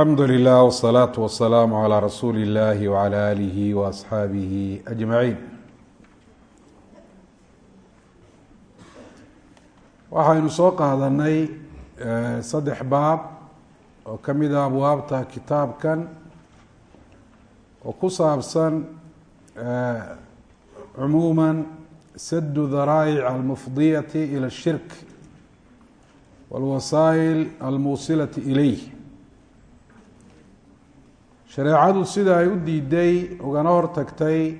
alxamdu lilah wsalaatu wasalaamu calaa rasuuli illahi wcala aalihi waasxaabihi ajmaciin. Waxaynu soo qaadanay saddex baab oo ka mid ah abwaabta kitaabkan oo ku saabsan cumuuma sadu daraa'ic almufdiyati ila ashirk walwasaa'il almuusilati ilayh shareecadu sida ay u diiday ugana hortagtay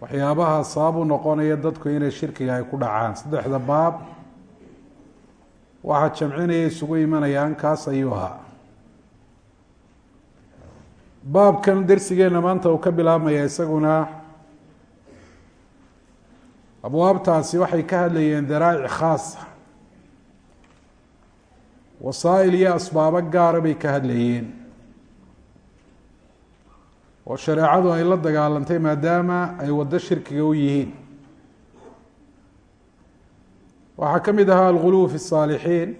waxyaabaha sabab u noqonaya dadku inay shirkiga ay ku dhacaan. Saddexda baab waxaa jamcinaya isugu imanayaan kaas ayuu ahaa. Baabkan dersigeenna maanta uu ka bilaabmaya isaguna abwaabtaasi waxay ka hadlayeen daraa'ic khaasa wasaa'il iyo asbaabo gaara bay ka hadlayeen oo shareecadu ay la dagaalantay maadaama ay waddo shirkiga u yihiin waxaa ka mid ahaa alguluw fi الصaalixiin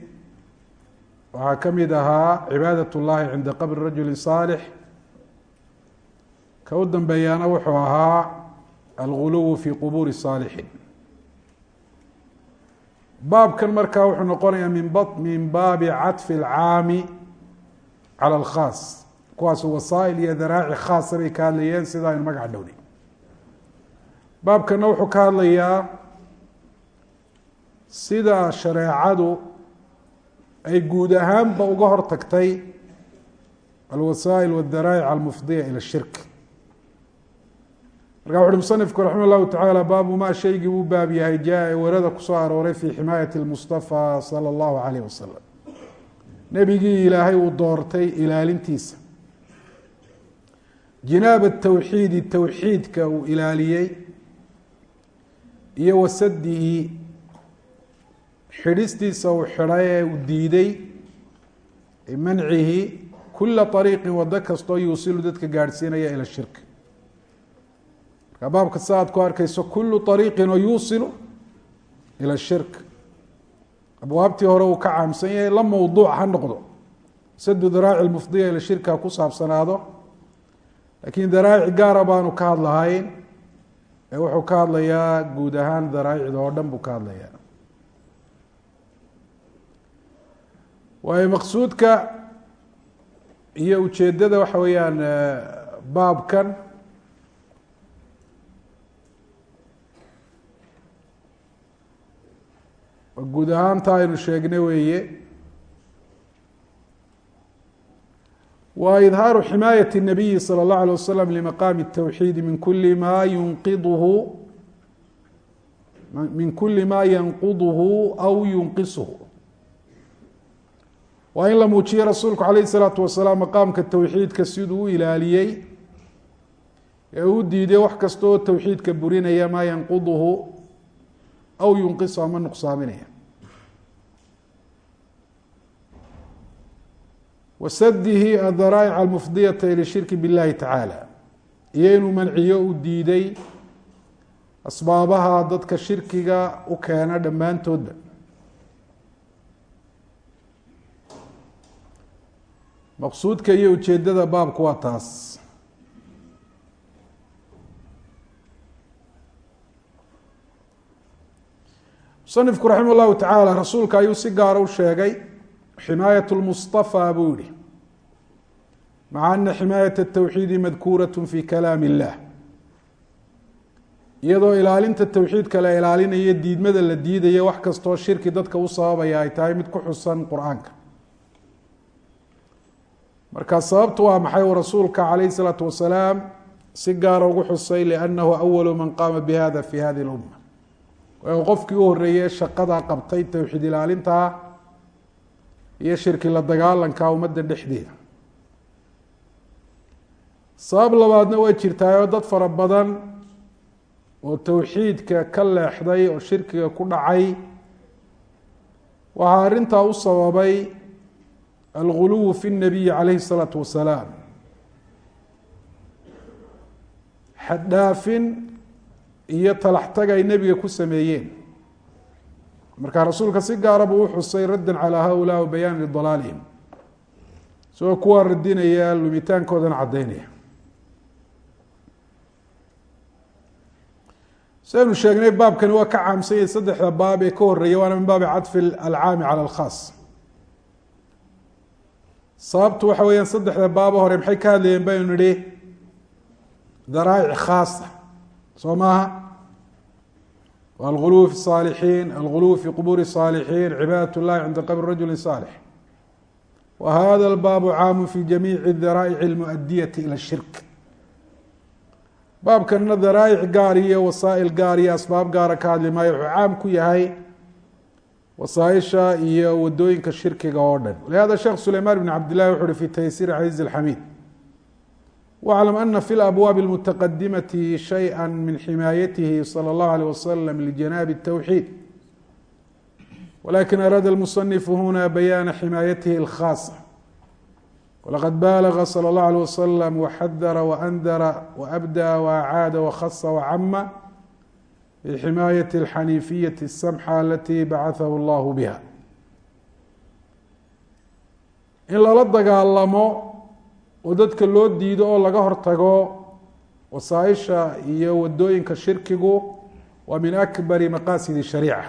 waxaa ka mid ahaa cibaadat اllahi cinda qabri rajuli صaalix ka u dambeeyaana wuxuu ahaa alguluw fi qubuuri الصaalixiin baabkan markaa wuxuu noqonayaa min min baabi caطfi اlcaami calى اlkhaas kuwaas wasaa'il iyo daraaci khaasa bay ka hadlayeen sida aynu magaca dhowni baabkana wuxuu ka hadlayaa sida shareecadu ay guud ahaanba uga hortagtay alwasaa'il wadaraa'ic almufdiya ila shirk. Marka wuxuhi musanifku raxima llahu tacaala baabu ma shaygii uu baab yahay jaa ee warada ku soo arooray fi ximaayati lmustafa sala allahu calayh wasalam nebigii ilaahay uu doortay ilaalintiisa jinaaba tawxiidi towxiidka uu ilaaliyey iyo wasadihi xidhistiisa uu xidhay ee uu diiday mancihi kula ariiqin wado kastoo yuusilu dadka gaadhsiinaya ila shirk. Markaa baabka si aad ku arkayso kulu ariiqin oo yuusilu ila shirk. Abwaabtii hore uu ka caamsan yahay la mawduuc ha noqdo. Sadu daraaci lmufdiya ila shirka ha ku saabsanaado laakiin daraa'ic gaara baanu ka hadlahayn ee wuxuu ka hadlayaa guud ahaan daraa'icda oo dhan buu ka hadlayaa. Waayo maqsuudka iyo ujeeddada waxa weeyaan baabkan guud ahaanta aynu sheegnay weeye wa idhaaru ximaayat الnabiyi salى اllahu alيه waslm limaqaami الtawxiidi min kuli ma yunqiduhu min kuli ma yanquduhu aw yunqisuhu waa in la muujiye rasuulku calayh الsalaatu wasalaam maqaamka towxiidka siduu u ilaaliyey ee uu diiday wax kasta oo towxiidka burinaya maa yanquduhu aw yunqisu ama nuqsaaminaya Wasadihi adaraa'ic almufdiyata ila shirki biاllahi tacaala iyo inuu manciyo uu diiday asbaabaha dadka shirkiga u keena dhammaantoodba maqsuudka iyo ujeeddada baabku waa taas musanifku raximah llahu tacaala rasuulka ayuu si gaara u sheegay ximaayat lmustafa buu yihi maca ana ximaayat الtawxiidi madkuuraة fi kalaam اllah iyadoo ilaalinta towxiidka la ilaalinayo diidmada la diidayo wax kastoo shirki dadka u sababaya ay tahay mid ku xusan qur-aanka marka sababtu waa maxay u rasuulka calayh الsalaatu wasalaam si gaara ugu xusay liannahu awalu man qaama bihada fi hadi اlumma waayu qofkii u horeeyey shaqada qabtay towxiid ilaalintaa iyo shirki la dagaalanka ummadda dhexdeeda sabab labaadna way jirtaayoo dad fara badan oo towxiidka ka leexday oo shirkiga ku dhacay waxaa arrintaa u sababay alguluw fi الnabiyi calayhi الsalaatu wasalaam xaddhaafin iyo talaxtag ay nebiga ku sameeyeen markaa rasuulka si gaara buu u xusay raddan calaa haulaa wa bayaan lidalaalihim isagoo kuwaa radinaya lumitaankoodana caddaynaya. Sidaynu sheegnay baabkani waa ka caamsan yahay saddexda baab ee ka horreeya waana min baabi cadfi alcaami cala alkhaas. Sababtu waxa weeyaan saddexda baabo hore maxay ka hadlayeen baynu nidhi? Daraa'ic khaasa soo maaha alguluw fi saalixiin alguluw fi qubuuri saalixiin cibaadat llahi cinda qabri rajuli saalix wa hada albaabu caamu fi jamiici daraa'ic almuadiyati ila shirk baabkanna daraa'ic gaar iyo wasaa'il gaar iyo asbaab gaara ka hadli maayo wuxuu caam ku yahay wasaaisha iyo waddooyinka shirkiga oo dhan lihada sheekh sulaymaan bn cabd llahi wuxu uhi fi taysiir casiiz alxamiid waclam ana fi labwaabi almutaqadimati shayئa min ximaayatihi salى اllahu alيh wasalam lijanaabi الtowxiid walakin araada almusanifu huna bayaana ximaayatihi اlkhaasa walaqad baalaga salى اllahu alيh wasalam waxadara waandara waabda waacaada wakhasa wacama bximaayati alxaniifiyati الsamxa alati bacahahu اllahu biha in lala dagaalamo oo dadka loo diido oo laga hortago wasaaisha iyo wadooyinka shirkigu waa min akbari maqaasidi shariica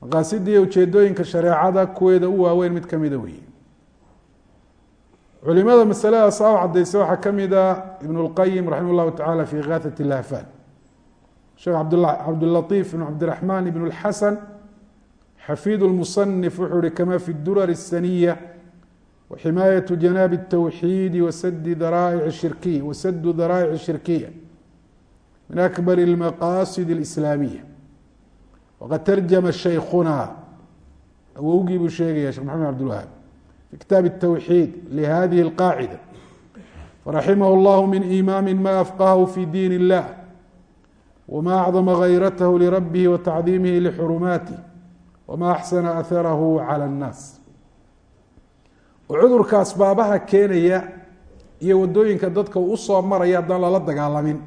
maqaasidii ujeedooyinka shareecada kuweeda u waaweyn mid kamida weeye culimada masaladaas a u cadaysay waxaa kamida ibn اlqayim raximah اllahu tacala fi ikaahat lahfan sheekh cabdالlaطif ibn cabdiraحman ibn اlxasan xafid اlmuصنif wuxuu uhi kama fi durar الsaniya وximaayaة janaabi التwxiidi wasadi daraa'ic shirkiy wasadu daraa'ic الshirkiya min akbar اlmaqasid الإslaamiya waqad tarjama shaykuna awowgii buu sheegaya shekh maxamed abdilwahaab fi kitaab التwxiid lihadihi اlqaacida faraximah اllah min imaami ma afqahu fi diin الlah wma acdama gayratahu lirabihi watacdiimihi lixurumaatih wama axsana aharahu cala annaas oo cudurka asbaabaha keenaya iyo waddooyinka dadka u soo maraya haddaan lala dagaalamin.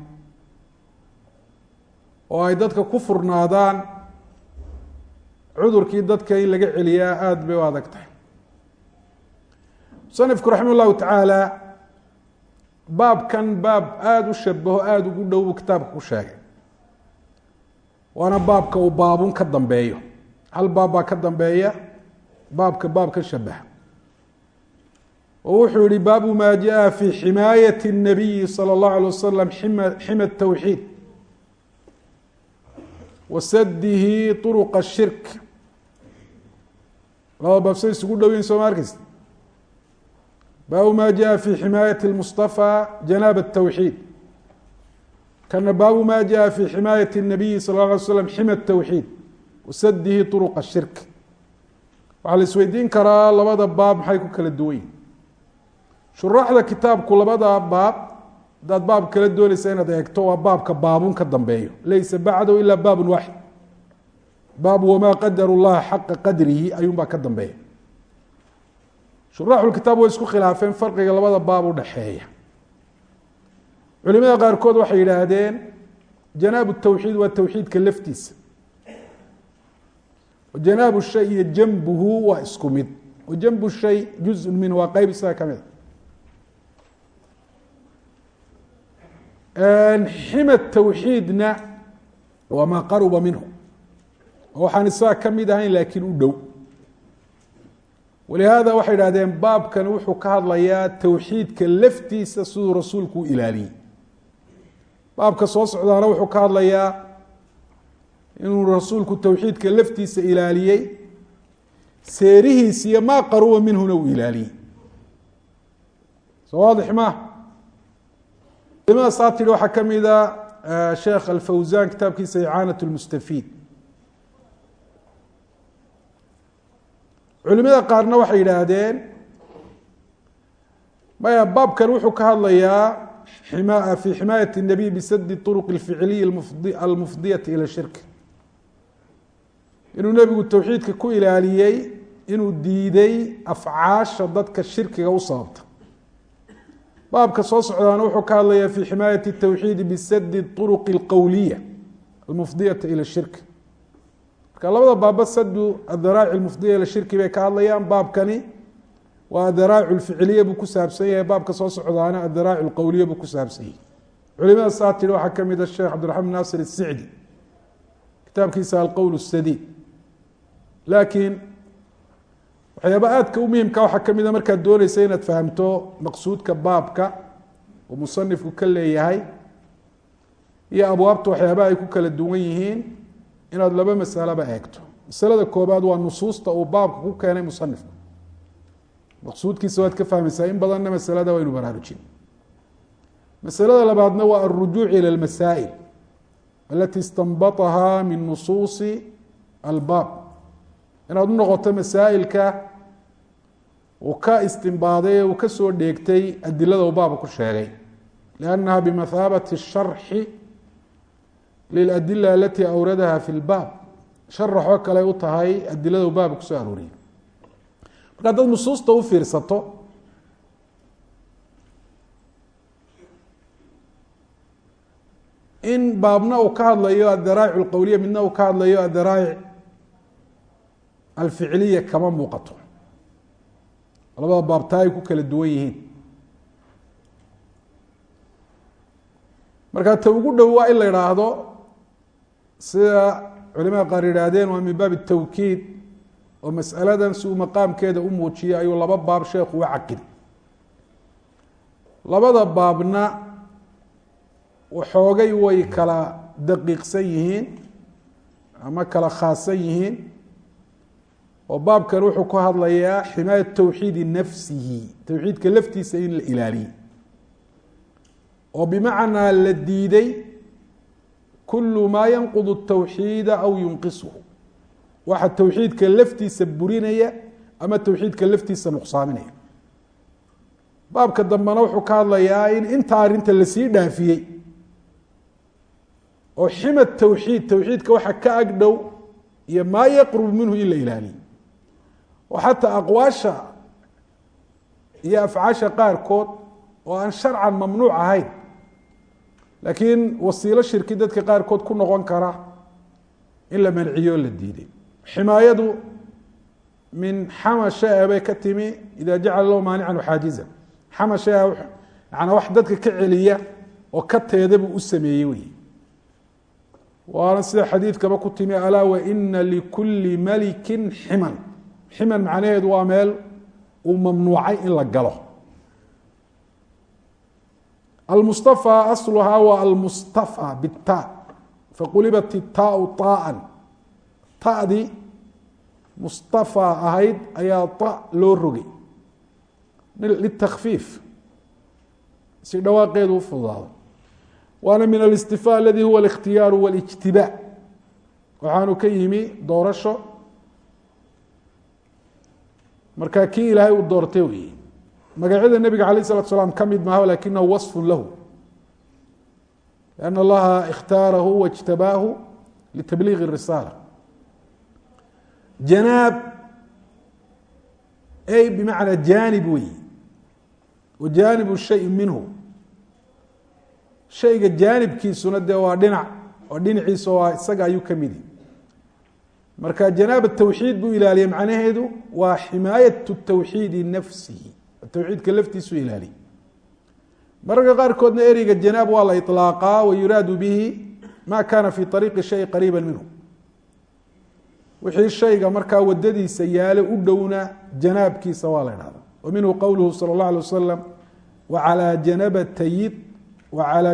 Oo ay dadka ku furnaadaan cudurkii dadka in laga celiyaa aada bay u adag tahay. Musanifku raximah llahu tacaala baabkan baab aada u shabaho aada ugu dhow buu kitaabka ku sheegay. Waana baabka uu baabun ka dambeeyo. Hal baab baa ka dambeeya? Baabka baab ka shabaha oo wuxuu yihi baabu ma jaءa fi ximaayat الnabiyi salى اllahu alيه wasalam xima الtowxiid wasadihi طuruqa الshirk labada baab say isugu dhow yihin soo ma arkeysa baabu ma jaءa fi ximaayat الmustaفى janaab الtowxiid kana baabu ma jaءa fi ximaayat الnabiyi sal اla alay slam xima الtowxiid wasadihi طuruqa الshirk waxaa la isweydiin karaa labada baab maxay ku kala duwan yihin shuraaxda kitaabku labada baab hadaad baab kala doonaysa inaad eegto waa baabka baabun ka dambeeyo. Laysa bacdahu ila baabun waaxid baabu wamaa qadaru llaha xaqa qadrihi ayuun baa ka dambeeya. Shuraaxulkitaab way isku khilaafeen farqiga labada baab udhaxeeya culimada qaarkood waxay yidhaahdeen janaabu tawxiid waa tawxiidka laftiisa. Janaabu shay iyo janbuhu waa isku mid. Oo shay juzun minhu waa qeyb isaga ka mid a xima tawxiidna waa maa qaruba minhu. Oo waxaan isaga ka mid ahayn laakiin u dhow. Walihaada waxay idhahdeen baabkan wuxuu ka hadlayaa tawxiidka laftiisa siduu rasuulku u ilaaliyey. Baabka soo socdaana wuxuu ka hadlayaa inuu rasuulku tawxiidka laftiisa ilaaliyey seerihiis iyo maa qaruba minhuna uu ilaaliyey. Soo waadix ma culimada saa tidhi waxaa ka mida sheekh alfawsan kitaabkiisa icaanat lmustafiid culimada qaarna waxay yidhaahdeen maya baabkan wuxuu ka hadlayaa fi ximaayat الnabiy bisadi طuruq اlficiliy almufdiyati ilى shirk inuu nebigu towxiidka ku ilaaliyey inuu diiday afcaasha dadka shirkiga u sababta baabka soo socdaana wuxuu ka hadlayaa fi ximaayati الtowxiidi bisadi طuruq اlqowliya almufdiyata ilى shirk marka labada baaba sadu adaraaci mufdiya ila shirki bay ka hadlayaan baabkani waa adaraa'ic lficiliya buu ku saabsan yahay baabka soo socdaana adaraa'ic lqowliya buu ku saabsan yahay culimada saa tiri waxaa ka mid a sheekh cabdiraxmaan naasir isicdi kitaabkiisa alqowl sadiid laakiin waxyaaba aadka u muhimka waxaa ka mid a markaad dooneysa inaad fahamto maqsuudka baabka uu musanifku ka leeyahay iyo abwaabta waxyaabaha ay ku kala duwan yihiin inaad laba masalaba eegto. Masalada koobaad waa nusuusta uu baabka ku keenay musanifku maqsuudkiisa waad ka fahmaysaa in badanna masalada waynu baraarujin. Masalada labaadna waa alrujuuc ilى اlmasaa'il alati istanbataha min nusuusi albaab. Inaad u noqoto masaa'ilka uu ka istinbaaday ee uu ka soo dheegtay adilada uu baaba ku sheegay. liannaha bimathaabati sharxi liladila alatii awradaha fi lbaab sharaxoo kale u tahay adilada uu baaba ku soo arooriyay marka haddaad nusuusta u fiirsato in baabna uu ka hadlayo adaraa'ic alqowliya midna uu ka hadlayo adaraa'ic alficiliya kama muuqato labada baabtaa ay ku kala duwan yihiin. Marka ta ugu dhow waa in la idhaahdo sida culimada qaar yidhaahdeen waa min baab الtawkiid oo masaladan si uu maqaamkeeda u muujiyay ayuu laba baab sheekhu uga caqidi labada baabna waxoogay way kala daqiiqsan yihiin ama kala khaasan yihiin oo baabkan wuxuu ku hadlayaa ximaayat tawxiidi nafsihi towxiidka laftiisa in la ilaaliyo. Oo bimacnaa la diiday kulu maa yanqud الtawxiida aw yunqisuhu. Waxa towxiidka laftiisa burinaya ama towxiidka laftiisa nuqsaaminaya. Baabka dambena wuxuu ka hadlayaa in intaa arrinta la sii dhaafiyey oo xima towxiid towxiidka waxa ka ag dhow iyo maa yaqrub minhu in la ilaaliyo oo xataa aqwaasha iyo afcaasha qaarkood oo aan sharcan mamnuuc ahayn. Laakiin wasiilo shirki dadka qaarkood ku noqon kara in la manciyo la diiday ximaayadu min xama shaya bay ka timi ida jacala lahu maanican xaajiza. Xama shaya yanaa wax dadka ka celiya oo ka teeda buu u sameeyey wey. Waana sida xadiidkaba ku timi alaa waina likuli malikin ximan ximan macnaheedu waa meel uu mamnuucay in la galo almustafa asluhaa waa almustafa bita faqulibat itaau taaan tadii mustafa ahayd ayaa ta loo rogay litakfiif si dhawaaqeedu u fududaado waana min alistifa aladi huwa اlاkhtiyaaru wاlijtibaa waxaanu ka yimi doorasho marka kii ilaahay uu doortay wey magacyada nebiga alayه الsalatu slaam ka mid maaha lakinahu waصf lahu لأn اllaha اkhtaarahu wاjtabaahu litabliiغi الrisaala janaab ay bimacnaa janib wey wa jaanibu shayi minhu shayga jaanibkiisuna dee waa dhinac oo dhinaciisa waa isaga ayuu ka midi marka janaaba tawxiid buu ilaaliya macnaheedu waa ximaayat tawxiidi nafsihi. Tawxiidka laftiisu ilaaliya mararka qaarkoodna ereyga janaab waa la ilaaqaa wa bihi ma kana fi ariiqi shay qariiba minhu. Wixii shayga markaa wadadiisa yaale u dhowna janaabkiisa waa la dhahda wa qowluhu salى اllah alay wasalam waala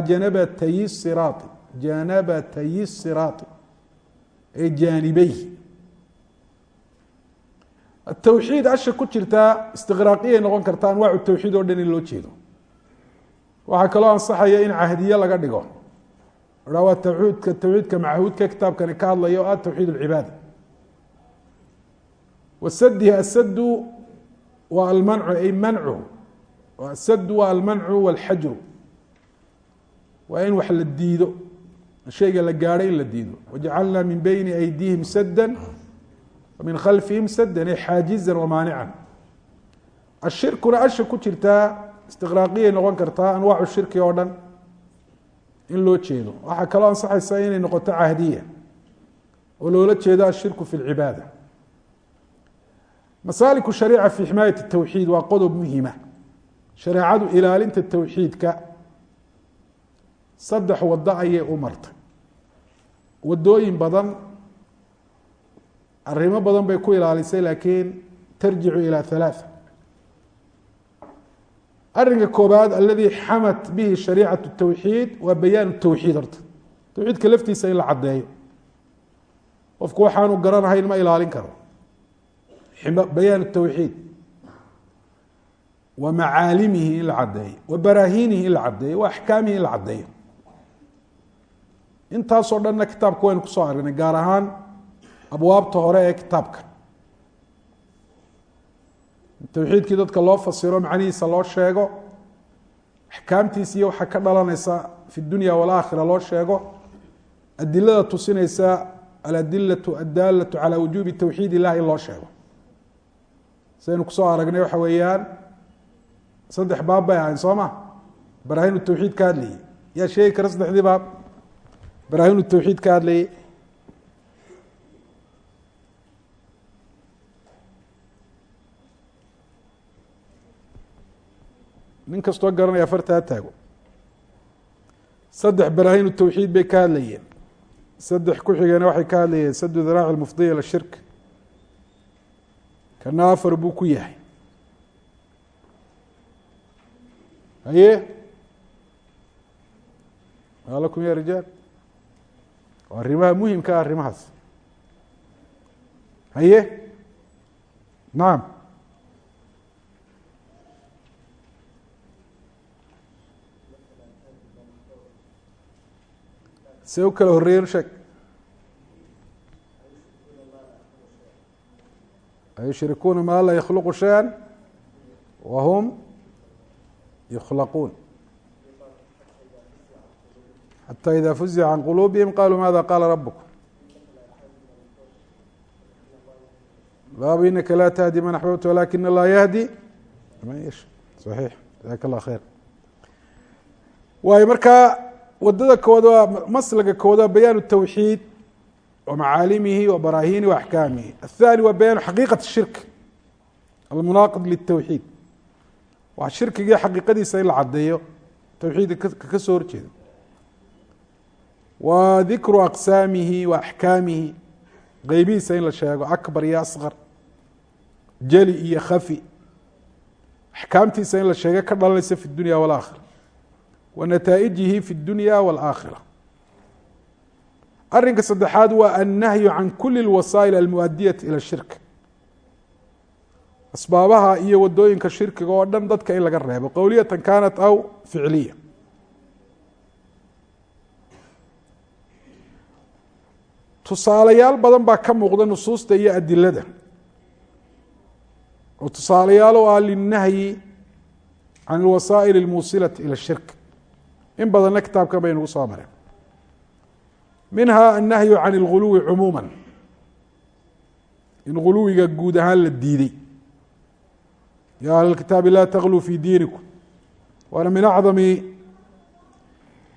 janabatayi siraai janabatayi siraati ay jaanibeyh atawxiid asha ku jirtaa istiqraaqiyay noqon kartaa anwaacu tawxiid oo dhan loo jeedo. Waxaa kaloo ansaxaya in cahdiye laga dhigo. Ha waa tawxiidka tawxiidka machuudka kitaabkani ka hadlaya o ah tawxiid اlcibaada wasadihi asadu waa almancu ay mancu asadu waa almancu walxajru waa in wax la diido shayga la gaadho in la diido. Wajacalna min beyni aydihim sada min khalfihim sadan ay xaajizan wamaanican ashirkuna asha ku jirtaa istiqraaqiyay noqon kartaa anwaacu shirki oo dhan. In loo jeedo. Waxaa kaloo ansaxaysa inay noqoto cahdiya oo loola jeedo ashirku fi lcibaada masaaliku shariica fi ximaayat tawxiid waa qodob muhima shareecadu ilaalinta towxiidka saddex waddo ayay u martay. Waddooyin badan arrimo badan bay ku ilaalisay laakiin tarjicu ilaa halaatha arrinka koobaad aladii xamat bihi shariicat tawxiid waa bayaan tawxiid horta. Tawxiidka laftiisa in la caddeeyo. Qofku waxaanu garanahayn ma ilaalin karo. Bayaan tawxiid. Wa macaalimihi in la caddeeyo. Wa baraahiinihi in la caddeeyo. Wa axkaamihi in la caddeeyo intaasoo dhanna kitaabka waynu ku soo aragnay gaar ahaan abwaabta hore ee kitaabka. Towxiidkii dadka loo fasiro macnihiisa loo sheego axkaamtiisa iyo waxaa ka dhalanaysa fi dunya walaakhira loo sheego adilada tusinaysa aladilatu addaalatu calaa wujuubi towxiid illahi loo sheego. Sidaynu ku soo aragnay waxa weeyaan saddex baab bay ahayn soo ma? Baraahinu tawxiid ka hadlayay. Yaa sheegi kara saddexdii baab baraahinu tawxiid ka hadlayay nin kastoo garanaya farta ha taago. Saddex baraahinu tawxiid bay ka hadlayeen. Saddex ku xigeen waxay ka hadlayeen sadu diraaci mufdiya ila shirk. Kana afar buu ku yahay. Haye? Alakum ya rijaal waa arrimaha muhimka ah arrimahaas. Haye? Nacam see u kala horeeyen sheeg ayushrikuuna maa laa yakhluqu shaya wa hum yukhlaquun xatى ida fuzixa can quluubihim qaluu maada qaala rabukum baabu inaka la tahdi man axbabta walakin allah yahdi man yasha saxiix jazaak allah khayr waayo markaa waddada kooda waa maslaga kooda bayaanu tawxiid wa macaalimihi wa baraahini wa axkaamihi athani waa bayaanu xaqiiqat shirk almunaaqid litawxiid waa shirkigii xaqiiqadiisa in la cadeeyo tawxiidka ka soo horjeeda wa dikru aqsaamihi wa axkaamihi qeybihiisa in la sheego akbar iyo asqar jeli iyo khafi axkaamtiisa in la sheego ka dhalanaysa fi dunya walaakhira wa nataa'ijihi fi dunya walaakhira arrinka saddexaad waa annahyu can kuli اlwasaa'il almuadiyati ila shirk asbaabaha iyo waddooyinka shirkiga oo dhan dadka in laga reebo qowliyatan kanat aw ficliya tusaalayaal badan baa ka muuqda nusuusta iyo adilada oo tusaalayaal oo ah linahyi can alwasaa'il اlmuusilati ila shirk in badanna kitaabkan bay nagu soo mareen minha annahyu can اlguluwi cumuuma in guluwiga guud ahaan la diiday ya ahl kitaabi la tgluu fi diinikum waana min acdami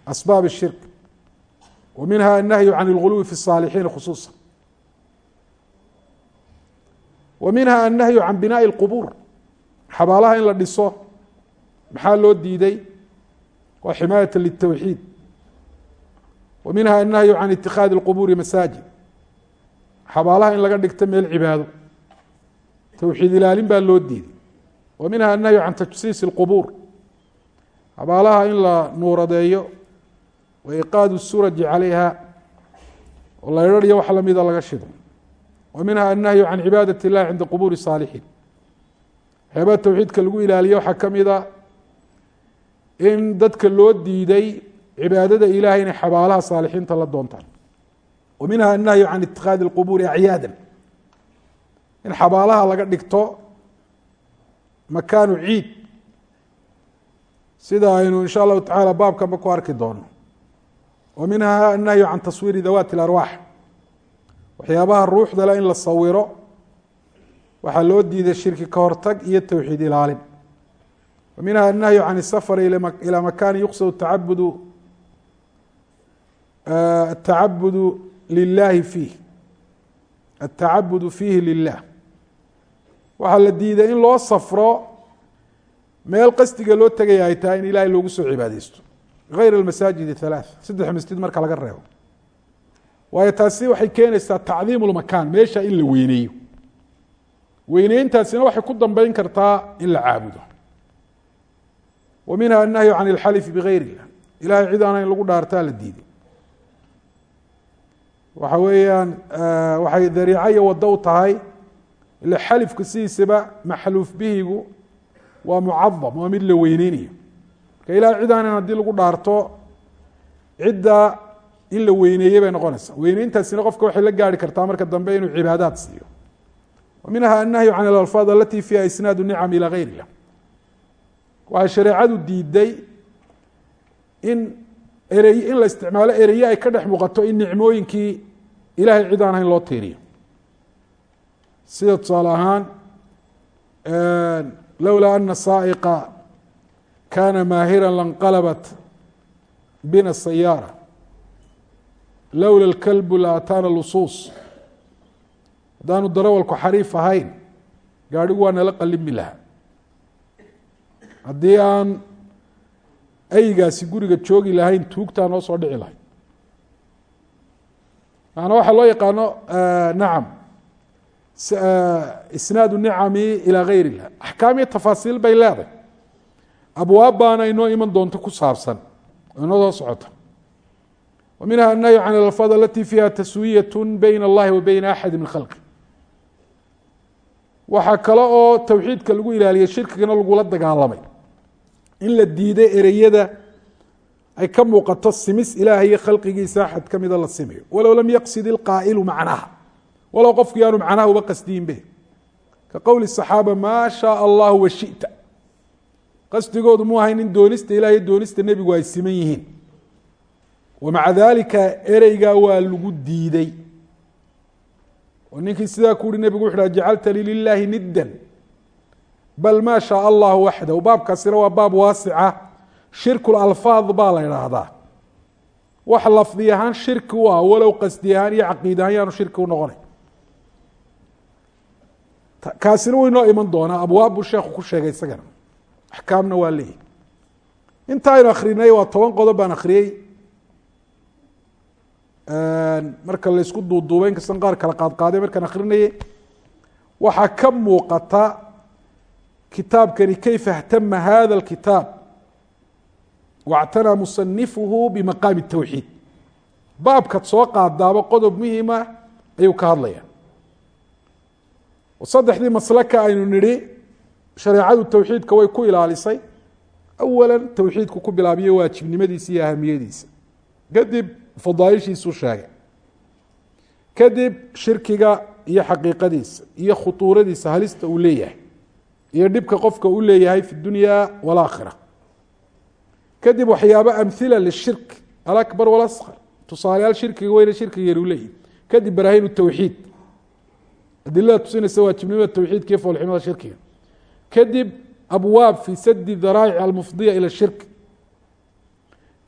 asbaab الshirk wa minha annahyu can اlguluwi fi الصaalixiin khusuusa wa minha annahyu can binaaءi اlqubuur xabaalaha in la dhiso maxaa loo diiday waa ximaayata litowxiid wa minha annahyu can itikaadi اlqubuuri masaajid xabaalaha in laga dhigto meel cibaado towxiid ilaalin baa loo diiday wa minha annahyu can tajsiis اlqubuur xabaalaha in la nuuradeeyo wa iqaadu suraji calayha oo laydharyo wax lamida laga shido wa minha annahyu can cibaadat اllahi cinda qubuuri saalixiin waxyaabaa towxiidka lagu ilaaliyo waxaa ka mida in dadka loo diiday cibaadada ilahay inay xabaalaha saalixiinta la doontaan wa minha annahyu can itikaadi اlqubuuri acyaada in xabaalaha laga dhigto makaanu ciid sida aynu in sha allahu tacala baabkanba ku arki doono wa minhaa annahyu can taswiiri dawaati اlarwaax waxyaabaha ruuxdale in la sawiro waxaa loo diiday shirki ka hortag iyo towxiid ilaalin. Wa minhaa annahyu can isafari ilaa makaani yuqsad tacabudu atacabudu lilahi fiih. Atacabudu fiihi lilah waxaa la diiday in loo safro meel qasdiga loo tegaya ay tahay in ilaahay loogu soo cibaadeysto hayr almasaajid halaath saddex masjid marka laga reebo waayo taasi waxay keenaysaa tacdiimu lmakaan meesha in la weyneeyo weyneyntaasina waxay ku dambeyn kartaa in la caabudo wa minha annahyu can ilxalifi bigayr illah ilahay cid aana in lagu dhaartaa la diiday waxa weeyaan waxay dariico iyo waddo u tahay ila xalifku sidiisaba maxluuf bihigu waa mucadam waa mid la weyneynayo marka ilahay cid aanan haddii lagu dhaarto cidda in la weyneeyey bay noqonaysaa. Weyneyntaasina qofka waxay la gaari kartaa marka dambe inuu cibaadaad siiyo. Wa annahyu can alalfaad alati fiiha isnaadu nicam ilaa gayr illah shareecadu diiday in erey in la isticmaalo ereye ay ka dhex muuqato in nicmooyinkii ilahay cid aan loo tiiriyo sida tusaale ahaan lowlaa ana saa'iqa kana maahira lanqalabat bina sayaara. Lowla اlkalbu la ataana lusuus. Haddaanu darawalku xariif ahayn gaadhigu waa nala qalimi lahaa. Haddii aan aygaasi guriga joogi lahayn tuugtaa noo soo dhici lahay maanaa waxaa loo yaqaano nacam. Isnaadu nicami ilaa gayr illah. Axkaam iyo tafaasiil bay leedahay abwaab baana inoo iman doonto ku saabsan. Oo inoo soo socota. Wa minha annahyu can alfaad alati fiiha taswiyat bayna allahi wa bayna axadi min khalqi. Waxaa kale oo towxiidka lagu ilaaliyay shirkigana lagula dagaalamay. In la diiday ereyada ay ka muuqato simis ilaahay iyo khalqigiisa axad ka mida la simayo walow lam yaqsid ilqaa'ilu macnaha. Walow qofku yaanu macnaha uba qasdiinbe ka qowli saxaaba maa shaaa allahu wa shita qasdigoodu mu ahayn in doonista ilah iyo doonista nebigu ay siman yihiin. Wa maca dalika ereygaa waa lagu diiday. Oo ninkii sidaa ku uhi nebigu wuxu ha jacaltanii lilaahi niddan. Bal maa shaaa allahu waxdahu baabkaasina waa baab waasica. Shirku lalfaad baa la idhaahdaa wax lafdi ahaan shirki u ah walow qasdi ahaan iyo caqiid ahaan yaanu shirki u noqonay. Kaasina wuu inoo iman doonaa abwaab buu sheekhu ku sheegay isagana axkaamna waa leeyihi inta aynu akrinay waa toban qodob baan akhriyey marka laysku duuduubay inkastan qaar kala qaadqaaday markaan akrinayay waxaa ka muuqata kitaabkani kayfa اhtama hada اlkitaab wاctanaa musanifuhu bimaqaami الtawxiid baabkaad soo qaadaaba qodob muhima ayuu ka hadlaya saddexdii maslaka aynu nidhi shareecadu towxiidka way ku ilaalisay. Awala towxiidku ku bilaabiyo waajibnimadiisa iyo ahamiyadiisa. Kadib fadaaishiisuu sheegay. Kadib shirkiga iyo xaqiiqadiisa iyo khutuuradiisa halista uu leeyahay iyo dhibka qofka u leeyahay fi dunya wاlaakhira kadib waxyaabo amhila lishirk alakbar walasqar tusaaleyaal shirkiga weyne shirkiga yar uu leeyahy kadib baraahin towxiid adilada tusinaysa waajibnimada towxiidka iyo foolximada shirkiga kadib abwaab fi sadi daraa'ic almufdiya ila shirk.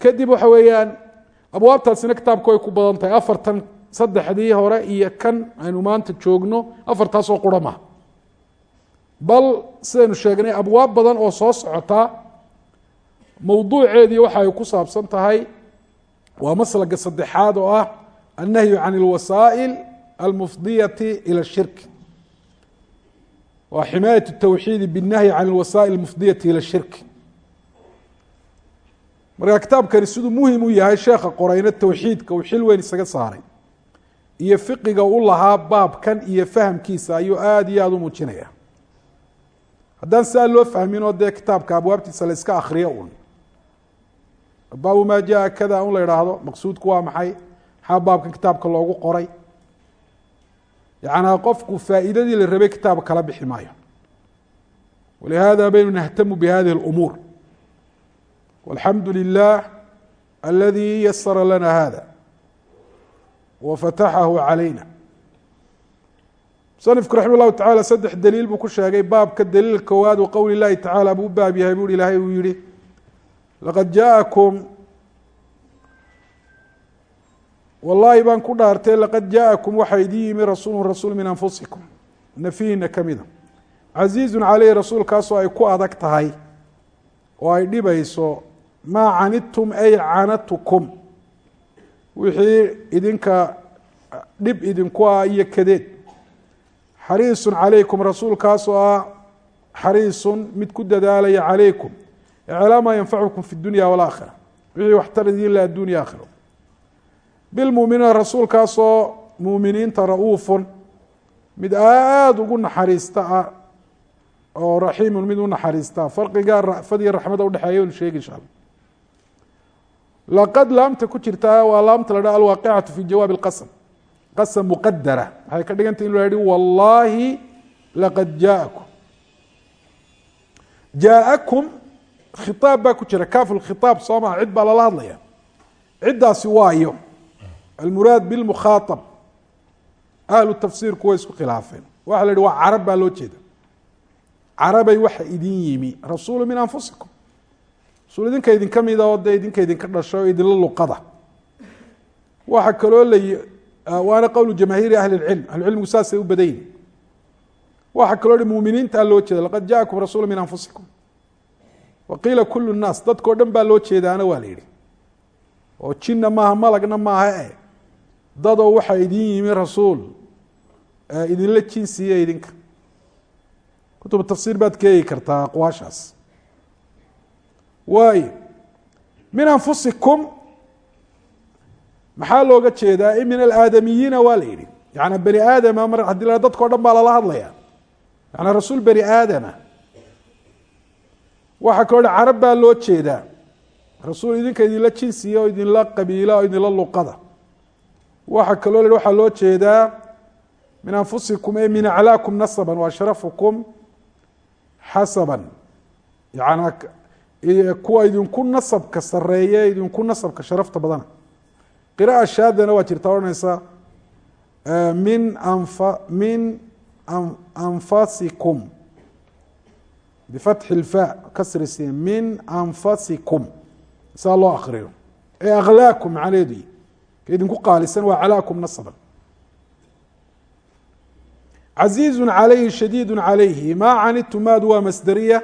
Kadib waxa weeyaan abwaabtaasina kitaabku way ku badan tahay afartan saddexdii hore iyo kan aynu maanta joogno afartaasoo qurama. Bal sidaynu sheegnay abwaab badan oo soo socota mowduuceedii waxa ay ku saabsan tahay waa maslaga saddexaad oo ah annahyu can اlwasaa'il almufdiyati ila shirk waa ximaayat الtawxiidi bالnahyi can اlwasaa'il اlmufdiyati ilى الshirk marka kitaabkani siduu muhim u yahay sheekha qorayna towxiidka uu xil weyn isaga saaray iyo fiqiga u lahaa baabkan iyo fahamkiisa ayuu aada iyo aada u muujinaya haddaan sidaa loo fahminoo dee kitaabka abwaabtiisa la iska akriyo un baabu maa jaa kada un la idhaahdo maqsuudku waa maxay maxaa baabkan kitaabka loogu qoray Yacnaa qofku faa'iidadii la rabay kitaab kala bixi maayo. Walihada baynu nahtamu bihadihi اlumuur walxamdu lilah aladi yasara lana hada wafataxahu calayna. Musanifku raxima llahu tacala saddex daliil buu ku sheegay baabka daliil koowaad u qowli llahi tacala buu baab yahay bui ilaahay uu yihi laqad jaakum wallaahi baan ku dhaartay laqad jaakum waxaa idin yimi rasuulu rasuul min anfusikum. Nafihiina kamida casiizun caleyhi rasuulkaasoo ay ku adag tahay oo ay dhibayso maa canidtum ay canatukum. Wixii idinka dhib idinku ah iyo kadeed. Xariisun calaykum rasuulkaasoo ah xariisun mid ku dadaalaya calaykum. Iclaa maa yanfacukum fi dunya walaakhira wixii waxtar idin le addunya aakhiro bilmuuminiina rasuulkaasoo muuminiinta ra'uufun mid aada ugu naxariista ah oo raxiimun mid u naxariista farqiga rafad iyo raxmada udhexeeya anu sheegi insha alla laqad laamta ku jirtaa waa laamta la dha alwaaqicatu fi jawaabi اlqasm qasm muqadara waxay ka dhigantay in la yihi wallaahi laqad jaa'akum jaa'akum khitaab baa ku jira kaafu lkhitaab soo maha cid baa lala hadlaya ciddaasi waayo almuraad bilmukhaaab ahlu tafsiirku way isku khilaafeen waxa la yihi waa carab baa loo jeeda carabay waxa idin yimi rasuulu min anfusikum rasuul idinka idinka mida oo dee idinka idinka dhasho o idinla luqada waxaa kaloo la waana qowlu jamaahiiri ahli اlcilm ahlucilmigu saasay u badan yihin waxaa kaloo hi muminiintaa loo jeeda laqad jaakum rasuulu min anfusikum wa qiila kulu الnaas dadkao dhan baa loo jeedaana waa la yihi oo jinna maaha malagna maaha e dadoo waxaa idin yimi rasuul idinla jinsiiya idinka. Kutubu tafsiir baad ka eegi kartaa aqwaashaas. Waayo min anfusikum maxaa looga jeedaa? Min alaadamiyiina waa la yihi yaani bani aadama mar haddii la dadkao dhan baa lala hadlaya yaani rasuul bani aadama. Waxaa kaloo hi carab baa loo jeedaa. Rasuul idinka idinla jinsiya oo idinla qabiila oo idinla luqada waxaa kaloo la waxaa loo jeedaa min anfusikum e min aclaakum nasaban wa ashrafukum xasaban. Yana kuwa idinku nasabka sareeye idinku nasabka sharafta badana. Qira'a shaadana waa jirtaa odhanaysa min anfa min anfasikum. Bifatxi ilfa kasrisi min anfasikum. Saa loo akriyo ee aklaakum macnaheedu idinku qaalisan waa calaakum nasaban casiizu calayhi shadiidu calayhi maa canidtu maadu waa masderiya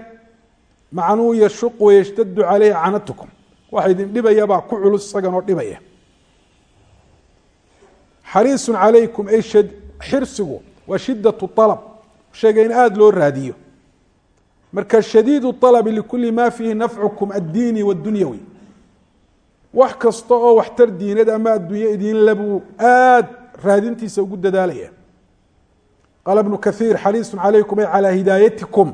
macnuu yashuq wayashtadu caleyhi canatukum waxa idin dhibaya baa ku culus isagan dhibaya xariisun calaykum ay xirsigu waa shidatu alab sheegay in aada loo raadiyo marka shadiidu alabi likuli ma fiihi nafcukum addiini waddunyawi wax kasta oo waxtar diinad ama adduunyo idin labuu aad raadintiisa ugu dadaalaya. Qaala bnu kaiir xaliisun calaykum ay calaa hidaayatikum.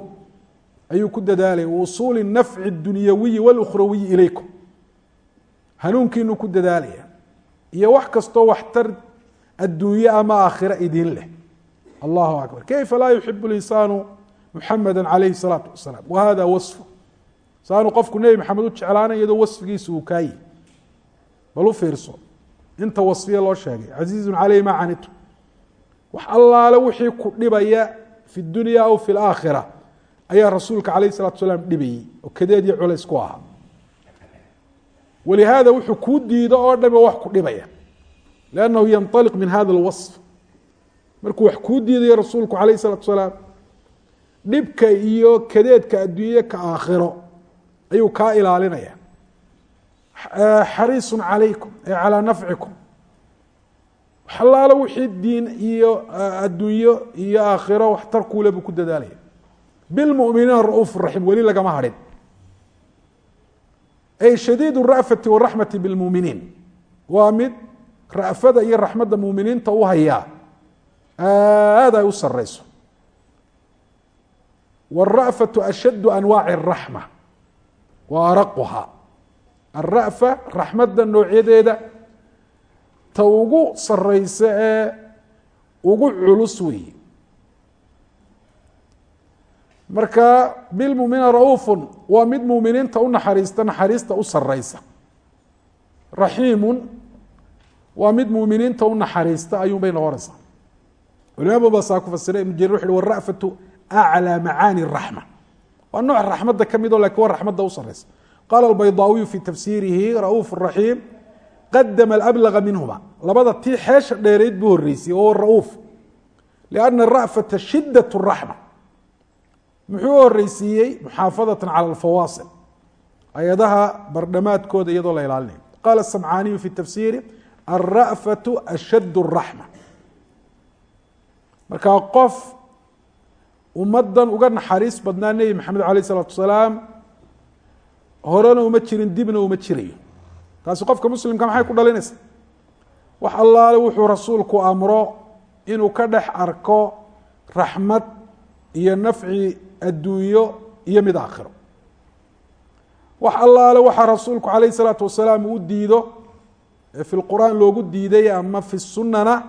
Ayuu ku dadaalaya wusuuli nafci اdunyawiyi wاlukhrawiyi ilaykum. Hanuunkiinu ku dadaalaya iyo wax kastoo waxtar adduunye ama aakhira idin leh. Allahu akbar. Kayfa laa yuxibu linsaanu muxameda calayhi salaatu wasalaam? Wahada wasfu. Saanu qofku nebi maxamed u jeclaanay wasfigiisa uu kaayi bal u fiirso. Inta wasfiya loo sheegay casiizun caleyhi ma canitu. Wax allaale wixii ku dhibaya fi dunya aw fi laakhira ayaa rasuulka alayh salatu salaam dhibayey oo kadeed iyo culays ku ahaa. Walihaada wuxuu kuu diido oo dhame wax ku dhibaya lannahu yanaliq min hada alwasf. Markuu wax kuu diidayo rasuulku alayh salaatu salaam dhibka iyo kadeedka adduunye ka aakhiro ayuu kaa ilaalinaya. xariisu calaykum ay calaa nafcikum wax allaalo wixii diin iyo adduunyo iyo aakhiro waxtar kuule buu ku dadaalaya bilmuminiina ra'uuf raxiim weli lagama hadhin ay shadiid ra'fati waraxmati bilmuminiin waa mid ra'fada iyo raxmadda muminiinta u hayaa aad ay u sareyso wاra'fatu ashaddu anwaaci الraxma wa araquha alra'fa raxmadda noocyadeeda ta ugu sarraysa ee ugu culus weeye marka bilmumina ra'uufun waa mid muuminiinta u naxariista naxariista u sarraysa raxiimun waa mid muuminiinta u naxariista ayuun bay noqonaysaa culimaa badan saa ku fasiray ibnu jarir wuxu uhi wara'fatu aclaa macaani raxma waa nooc raxmadda ka mid oo laakiin waa raxmadda u sarraysa qaala albaydaawiyu fii tafsiirihi ra'uuf raxiim qadama alablaga minhuma labada tii xeesha dheereyd buu horreysay oo ra'uuf lianna ra'fata shiddat raxma muxuu horreysiiyey muxaafadatan cala alfawaasil ayadaha bardhamaadkooda iyadoo la ilaalinayo qaala samcaaniyu fi tafsiiri alra'fatu ashadd raxma markaa qof ummadan uga naxariis badnaa nebi maxamed alayh isalaatu wasalaam horena uma jirin dibna uma jirayo. Taasi qofka muslimka maxay ku dhalinaysa? Wax allaale wuxuu rasuulku amro inuu ka dhex arko raxmad iyo nafci adduunyo iyo mid aakhiro. Wax allaale waxaa rasuulku calayh isalaatu wasalaam uu diido ee fi lqur'aan loogu diiday ama fi sunnana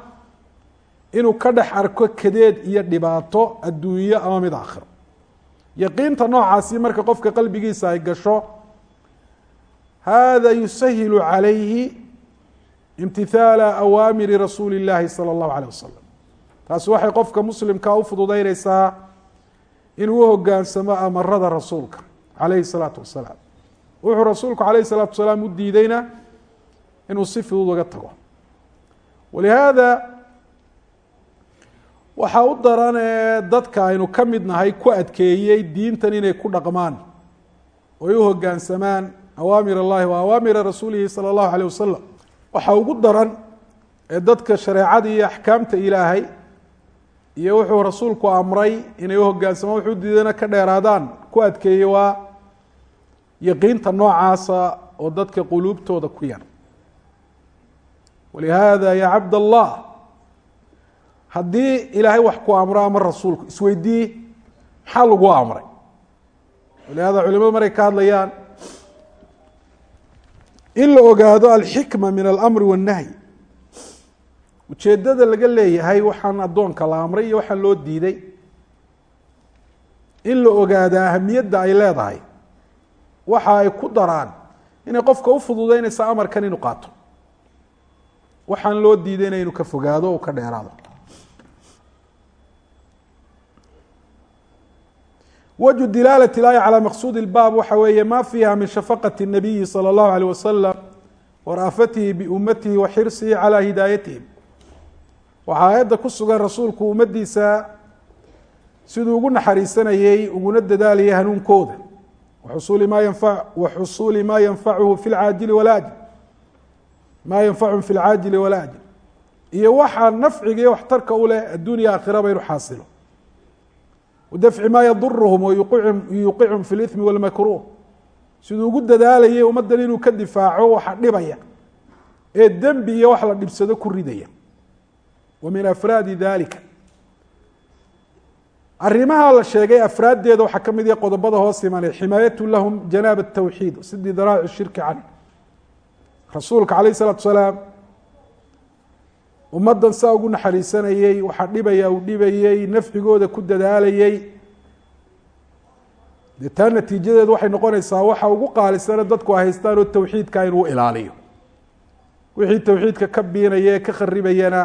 inuu ka dhex arko kadeed iyo dhibaato adduunyo ama mid aakhiro. Yaqiinta noocaasi marka qofka qalbigiisa ay gasho hada yusahilu calayhi imtithaala awaamiri rasuuli اllahi salى اllahu alيyh wasalam taasi waxay qofka muslimka u fududeyneysaa inuu uhogaansamo amarada rasuulka calayhi الsalaatu wasalaam wuxuu rasuulku alayh الsalaatu wasalaam u diideyna inuu si fudud uga tago walihaada waxaa u daran ee dadka aynu ka mid nahay ku adkeeyey diintan inay ku dhaqmaan oy u hogaansamaan awaamir allahi wa awaamira rasuulihi sala allahu alayh wasalam waxaa ugu daran ee dadka shareecada iyo axkaamta ilaahay iyo wuxuu rasuulku amray inay uhogaansamo wuxuu diidana ka dheeraadaan ku adkeeyey waa yaqiinta noocaasa oo dadka quluubtooda ku yar. Walihaada ya cabd allah haddii ilaahay wax ku amro ama rasuulku isweydii maxaa lagu amray? Walihaada culimadu maray ka hadlayaan in la ogaado alxikma min alamri waannahyi ujeeddada laga leeyahay waxaan addoonka la amray iyo waxaan loo diiday. In la ogaada ahamiyadda ay leedahay waxa ay ku daraan inay qofka u fududeynaysa amarkan inuu qaato. Waxaan loo diidayna inuu ka fogaado o ka dheeraado wجه dilaalة الآية عalى maqsud الbab waxa weeye ma fiiha min shafaqة النabiyi slى الlahu عalيه waslم waraafatihi bumatihi wa xirsihi calى hidaayatihim waxaa aayadda ku sugan rasuulku ummadiisa siduu ugu naxariisanayey uguna dadaalayay hanuunkooda waxusuuli ma yanfa waxusuuli ma yanfachu fi lcaajili walaajil ma yanfacuhum fi lcaajili walaajil iyo waxaa nafciga iyo waxtarka u leh addunya aakhiraba inu xaasilo wadafci maa yaduruhum wayuuqicum fi limi walmakruh siduu ugu dadaalayay ummaddan inuu ka difaaco waxa dhibaya ee dembi iyo wax la dhibsado ku ridaya wa min afraadi dalika arrimaha la sheegay afraaddeeda waxaa ka mid yaha qodobada hoos imanaya ximaayatu lahum janaab الtawxiid sidii daraaci shirki can rasuulka alayh الsalaatu salaam ummaddan saa ugu naxariisanayey waxaa dhibaya uu dhibayey nafcigooda ku dadaalayey dee taa natiijadeedu waxay noqonaysaa waxa ugu qaalisana dadku ay haystaan oo tawxiidka inuu ilaaliyo wixii tawxiidka ka biinaya ee ka kharibayana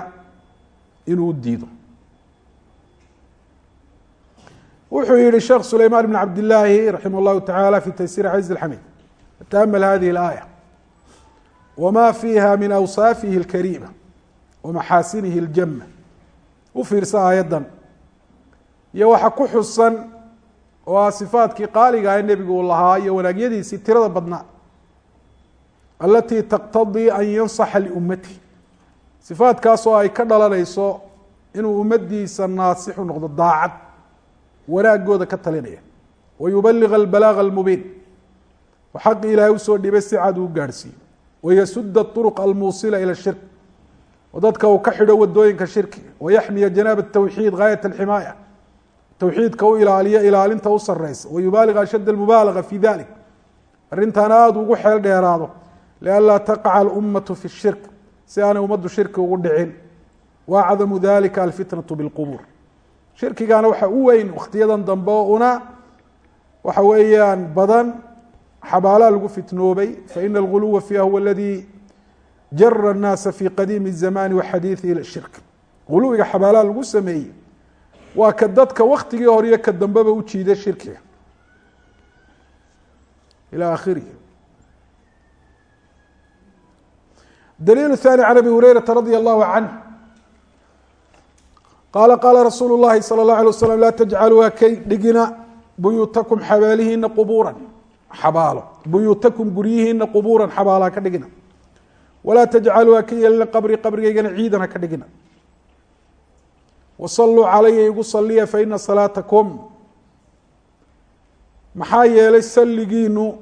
inuu diido wuxuu yihi sheekh sulayman bn cabd illaahi raximah اllahu taعala fi taysiir caziz اxamid taأml hadihi اlaayة wma fiiha min awsaafihi اlkariima wamaxaasinihi اljana u fiirsa aayaddan. Iyo waxa ku xusan oo ah sifaadkii qaaliga ah nebigu uu lahaa iyo wanaagyadiisii tirada badnaa. Alatii taqtadii an yansaxa liummati. Sifaadkaasoo ay ka dhalanayso inuu ummaddiisa naasixu noqdo daacad wanaagooda ka talinaya. Wayubaliga albalaaga almubiin. Oo xaqi ilaahay u soo dhibay si cad uu gaadhsiiyo. Wayasuda طuruq almuusila ila shirk oo dadka uu ka xidho wadooyinka shirkiga wayaxmiya janaab الtawxiid gaayat اlximaaya tawxiidka u ilaaliyo ilaalinta u sareysa wayubaaliga ashadd اmubaalaga fi dalik arrintaana aada ugu xeel dheeraado lianlaa taqaca alummatu fi shirk si aanay ummaddu shirki ugu dhicin waacdamu dalika alfitnaةu biاlqubuur shirkigaana waxa u weyn wakhtiyadan dambe oo una waxa weeyaan badan xabaalaha lagu fitnoobay faina alguluwa fiiha huwa aladi jara الnaasa fi qadiimi الzamani waxadiiثi ilى shirk guluwiga xabaalaha lagu sameeyey waa ka dadka waktigii hore iyo ka dambeba u jiida shirkiga ilى akhirihi daliil ثاني عن abi hurayraةa radي الlahu عanه qaala qaala rasuulu الlahi salى الlaه alيه waslم laa tajcaluu hakay dhigina buyuutakum xabaalihiina qubuuran xabaalo buyuutakum guryihiina qubuuran xabaalo ha ka dhigina walaa tajcaluu ha ka yeelina qabri qabrigaygana ciidan ha ka dhigina wasaluu calaya igu saliya faina salaatakum maxaa yeelay salligiinu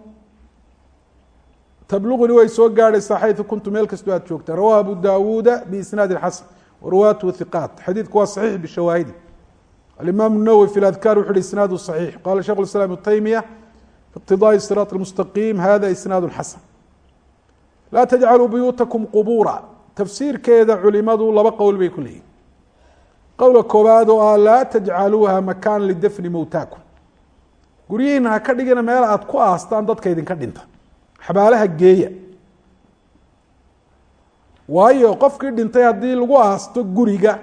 tabluquni way soo gaadhaysaa xayu kuntu meel kastoo aad joogta rawahu abu dawuuda biisnaadi xasan waruwaatuhu hiqaat xadiidku waa saxiix bishawaahidi alimaam الnawwi fi adkar wuxu uhi isnaadu صaxiix qala shekh islam ibnu taymiya fi iqtidaai siraaط اlmustaqiim hada isnaadu xasan laa tajcaluu buyuutakum qubuura tafsiirkeeda culimadu laba qowl bay ku leeyihiin qowla koobaad oo ah laa tajcaluuha makaana lidafni mowtaakum guryihiina ha ka dhigina meel aad ku aastaan dadka idinka dhinta. Xabaalaha geeya. Waayo qofkii dhintay haddii lagu aasto guriga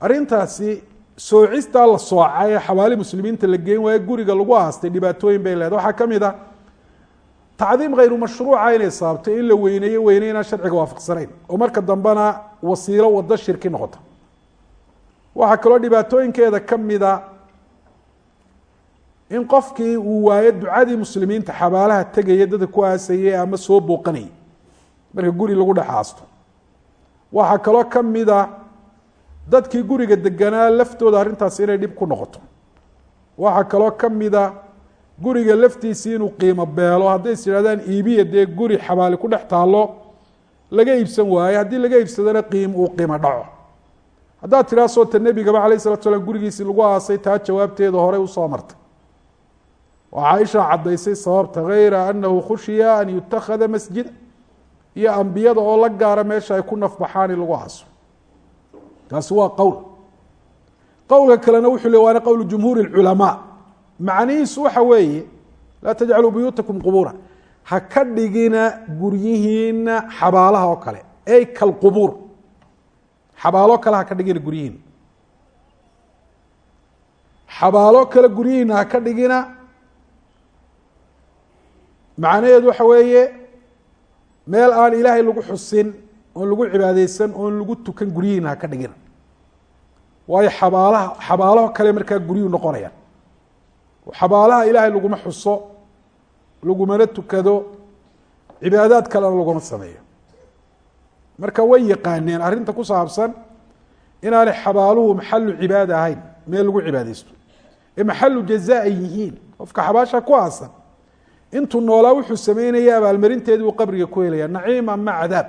arrintaasi soocistaa la soocay ee xabaali muslimiinta la geen waayo guriga lagu aastay dhibaatooyin bay leedahay. Waxaa ka mid a tacdiim khayru mashruuca inay saabto in la weyneeyo weyne inaan sharciga waafaqsanayn oo marka dambena wasiilo wado shirki noqota waxaa kaloo dhibaatooyinkeeda ka mida in qofkii uu waayo ducadii muslimiinta xabaalaha tegaya dadka ku aasayay ama soo booqanayay marka guri lagu dhex aasto waxaa kaloo ka mida dadkii guriga deganaa laftooda arrintaasi inay dhib ku noqoto. waxaa kaloo ka mida guriga laftiisii inuu qiimo beelo. Hadday is yidhahdaan iibiya dee guri xabaali ku dhex taallo laga iibsan waayo haddii laga iibsadona qiim uu qiimo dhaco. Haddaad tidhaa soota nebigaba alayh salatu slam gurigiisii lagu aasay taa jawaabteeda horey u soo martay. Oo caaisha caddaysay sababta hayra anahu khushiya an yutakhada masjida. Iyo ambiyada oo la gaara meesha ay ku nafbaxaan in lagu aaso. Taasi waa qowl qowlka kalena wuxuu le waana qowl jumhuuri اculamaa macnihiisu waxa weeye laa tajcaluu buyuutakum qubuura. Ha ka dhigina guryihiina xabaalaha oo kale ey kalqubuur xabaalo kale ha ka dhigina guryihiina xabaalo kale guryihiina ha ka dhigina macnaheedu waxa weeye meel aan ilaahay lagu xusin oon lagu cibaadeysan oon lagu tukan guryihiina ha ka dhigina. Waayo xabaalaha xabaalaho kale markaa guryuhu noqonayaan xabaalaha ilaahay laguma xuso lagumana tukado cibaadaad kalena laguma sameeyo. Marka way yaqaaneen arrinta ku saabsan inaanay xabaaluhu maxalu cibaada ahayn meel lagu cibaadeysto ee maxalu jaza ay yihiin qofka xabaasha ku aasan. Intuu noolaa wuxuu sameynaya abaalmarinteedii uu qabriga ku helaya naciim ama cadaab.